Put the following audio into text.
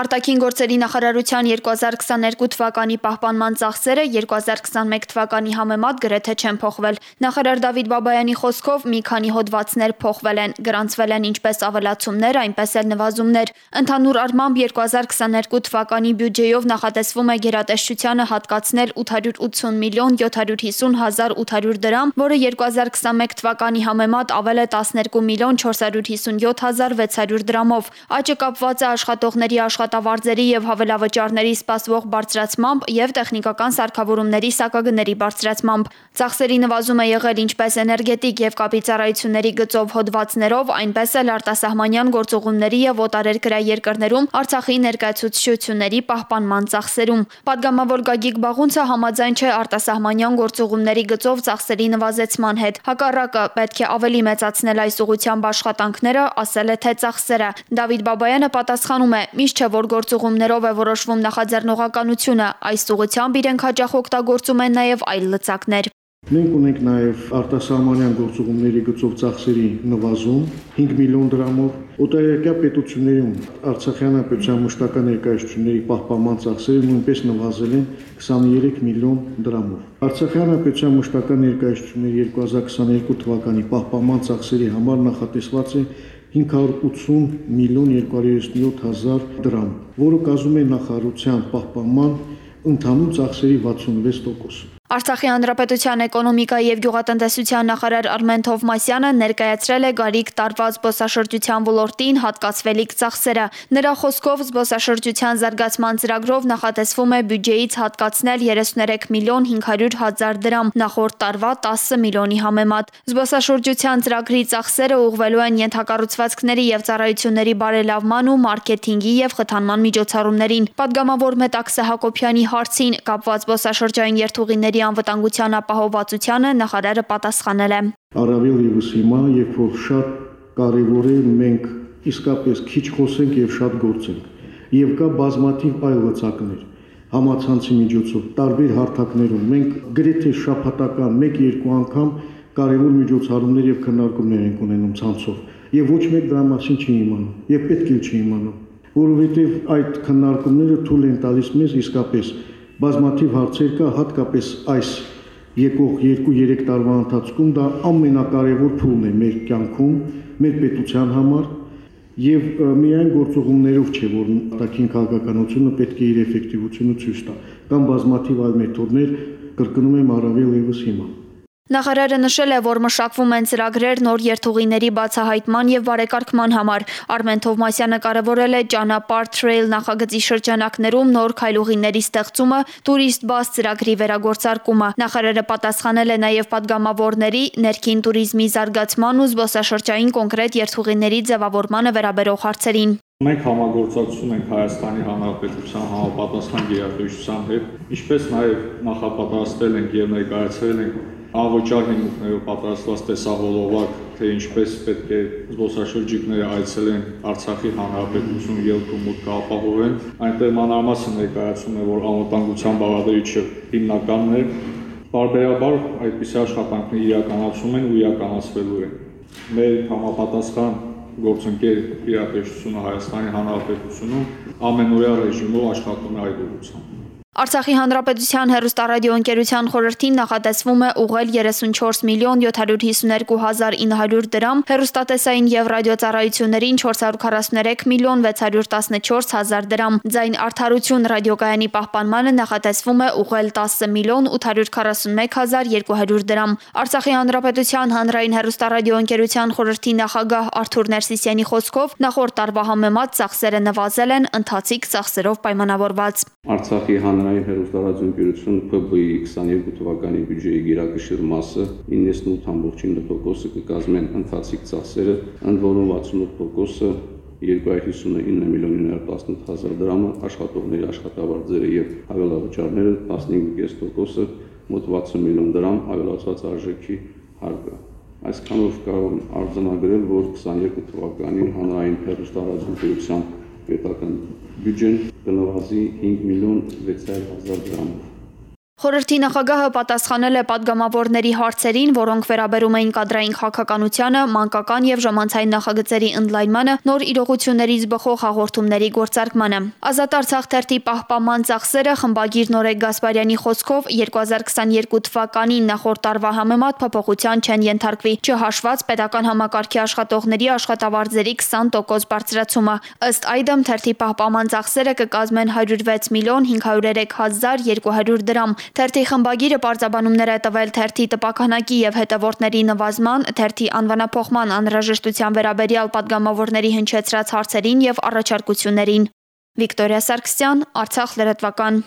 Արտաքին գործերի նախարարության 2022 թվականի պահպանման ծախսերը 2021 թվականի համեմատ գրեթե չեն փոխվել։ Նախարար Դավիթ Բաբայանի խոսքով մի քանի հոդվածներ փոխվել են, գրանցվել են ինչպես ավելացումներ, այնպես էլ նվազումներ։ Ընդհանուր առմամբ 2022 թվականի բյուջեով նախատեսվում է գերատեսչությանը հատկացնել 880 միլիոն 750 հազար 800 դրամ, որը 2021 թվականի համեմատ ավել է 12 միլիոն 457 հազար 600 դրամով։ Աճը կապված է աշխատողների աշխատ աշխատավարձերի եւ հավելավճարների սպասվող բարձրացմամբ եւ տեխնիկական սարքավորումների սակագների բարձրացմամբ։ Ծախսերի նվազում է եղել ինչպես էներգետիկ եւ կապի ծառայությունների գծով հոդվածներով, այնպես էլ արտասահմանյան գործողումների եւ օտարերկրյա երկրներում Արցախի ներկայացուցչությունների պահպանման ծախսերում։ Պատգամավոր Գագիկ Բաղունցը համաձայն չէ արտասահմանյան գործողումների գծով ծախսերի նվազեցման հետ։ Հակառակը պետք է ավելի մեծացնել այս ուղությամբ աշխատանքները, ասել է թե ծախսերը։ Դավիթ Բաբայանը պատասխանում է. «Միշտ չէ, որ գործուղումներով է որոշվում նախաձեռնողականությունը, այս ուղղությամբ իրենք հաճախ օգտագործում են նաև այլ լծակներ։ Մենք ունենք նաև արտասահմանյան գործողումների գծով ծախսերի նվազում 5 միլիոն դրամով։ Օտարերկրյա պետություններում Արցախյան պետության մշտական ներկայացությունների պահպանման ծախսերը նույնպես նվազել են 23 միլիոն դրամով։ Արցախյան պետության մշտական ներկայացությունների 2022 թվականի պահպանման ծախսերի համար նախատեսված է 580 միլիոն 237 հազար դրամ, որը կազմում է նախարարության պահպանման ընդհանուր ծախսերի 66%։ Արցախի հանրապետության էկոնոմիկայի եւ գյուղատնտեսության նախարար Արմեն Թովմասյանը ներկայացրել է Գարիկ տարված զբոսաշրջության ոլորտին հատկացվելիք ծախսերը։ Նրա խոսքով զբոսաշրջության զարգացման ծրագրով նախատեսվում է բյուջեից հատկացնել 33 միլիոն 500 հազար դրամ, նախորդ տարվա 10 միլիոնի համեմատ։ Զբոսաշրջության ծրագրի ծախսերը ուղղվելու են ենթակառուցվածքների եւ ծառայությունների բարելավման ու մարքեթինգի եւ խթանման միջոցառումներին։ Պատգամավոր Մետաքսե Հակոբյանի հարցին կապված զբոսաշրջային երթուղիների Գյուղի անվտանգության ապահովվածությանը նախարարը պատասխանել է. Առավել եւս հիմա, երբ որ շատ կարևոր է մենք իսկապես քիչ խոսենք եւ շատ գործենք, եւ կա բազմաթիվ այլ լծակներ համացանցի միջոցով տարբեր հարթակներում մենք գրեթե շաբաթական 1-2 անգամ կարևոր միջոցառումներ եւ քննարկումներ ենք ունենում ցանցով եւ ոչ մեկ դրա մասին չի իմանում եւ պետք է չի իմանում որովհետեւ այդ քննարկումները թույլ են տալիս մեզ իսկապես բազմաթիվ հարցեր կա, հատկապես այս եկող 2-3 տարվա ընթացքում դա ամենակարևոր փուլն է մեր կյանքում, մեր պետության համար եւ միայն գործողումներով չէ, որ արտաքին քաղաքականությունը պետք է իր էֆեկտիվությունը ցույց տա։ Կամ բազմաթիվ այլ մեթոդներ կրկնում եմ առավել եւս հիմա։ Նախարարը նշել է, որ մշակվում են ծրագրեր նոր երթուղիների բացահայտման եւ բարեկարգման համար։ Արմեն Թովմասյանը կարևորել է ճանապարհ Trail նախագծի շրջանակներում նոր քայլուղիների ստեղծումը, տուրիստ բաց ծրագրի վերագործարկումը։ Նախարարը պատասխանել է նաեւ падգամավորների ներքին туриզմի զարգացման ու զբոսաշրջային կոնկրետ երթուղիների ձևավորմանը վերաբերող հարցերին։ Մենք համագործակցում ենք Հայաստանի Հանրապետության համապատասխան գերատեսչության հետ, ինչպես նաև նախապատրաստել ենք եւ ներկայացրել ենք անվճար հիմունքներով պատրաստված տեսահոլովակ, թե ինչպես պետք է զբոսաշրջիկները այցելեն Արցախի հանրապետություն ելքում մուտքը ապահովեն։ Այնտեղ մանրամասն ներկայացում է, որ անվտանգության բաղադրիչը հիմնականն է։ Բարբերաբար այդպիսի աշխատանքներ իրականացում են ու իրականացվելու են։ Մեր համապատասխան գործընկեր իրատեսչությունը Հայաստանի Հանրապետությունում ամենօրյա ռեժիմով աշխատում է այդ ուղղությամբ։ Արցախի հանրապետության հեռուստարադիոընկերության խորհրդին նախատեսվում է ուղղել 34 միլիոն 752 հազար 900 դրամ, հեռուստատեսային եւ ռադիոծառայություններին 443 միլիոն 614 հազար դրամ։ Ձայն արդարություն ռադիոկայանի պահպանմանը նախատեսվում է ուղղել 10 միլիոն 841 հազար 200 դրամ։ Արցախի հանրապետության հանրային հեռուստարադիոընկերության խորհրդի նախագահ Արթուր Ներսիսյանի խոսքով նախորդ տարվա համեմատ ծախսերը նվազել են ընթացիկ ծախսերով պայմանավորված։ Արցախի հանրային հանրային հեռուստարաձգություն ՓԲ-ի 22 թվականի բյուջեի գերակշիռ մասը 98.9%-ը կկազմեն ընթացիկ ծախսերը, ընդ որում 68%-ը 259 միլիոն 918 հազար դրամը աշխատողների աշխատավարձերը եւ հավելավճարները 15.5%-ը մոտ 60 միլիոն դրամ ավելացված արժեքի հարկը։ Այսքանով կարող արձանագրել, որ 22 թվականին հանրային հեռուստարաձգության պետական բյուջեն կնվազի 5 միլիոն 600 հազար դրամով։ Խորհրդի նախագահը պատասխանել է падգամավորների հարցերին, որոնք վերաբերում էին կադրային քաղաքականությանը, մանկական եւ ժամանցային նախագծերի ընդլայնմանը, նոր իրողություններից բխող հաղորդումների գործարկմանը։ Ազատ Արցախ թերթի պահպանման ծախսերը խմբագիր Նորեկ Գասպարյանի խոսքով 2022 թվականին նախորդ տարվա համեմատ փոփոխության չեն ենթարկվի, չհաշված պետական համակարգի աշխատողների աշխատավարձերի 20% բարձրացումը։ Ըստ այդմ թերթի պահպանման ծախսերը կկազմեն 106 միլիոն 503 հազար 200 դրամ, Թերթի խմբագիրը պարզաբանումներ է տվել թերթի տպականակի եւ հետևորդների նվազման, թերթի անվանափոխման անհրաժեշտության վերաբերյալ падգամավորների հնչեցրած հարցերին եւ առաջարկություններին։ Վիկտորիա Սարգսյան, Արցախ լրատվական։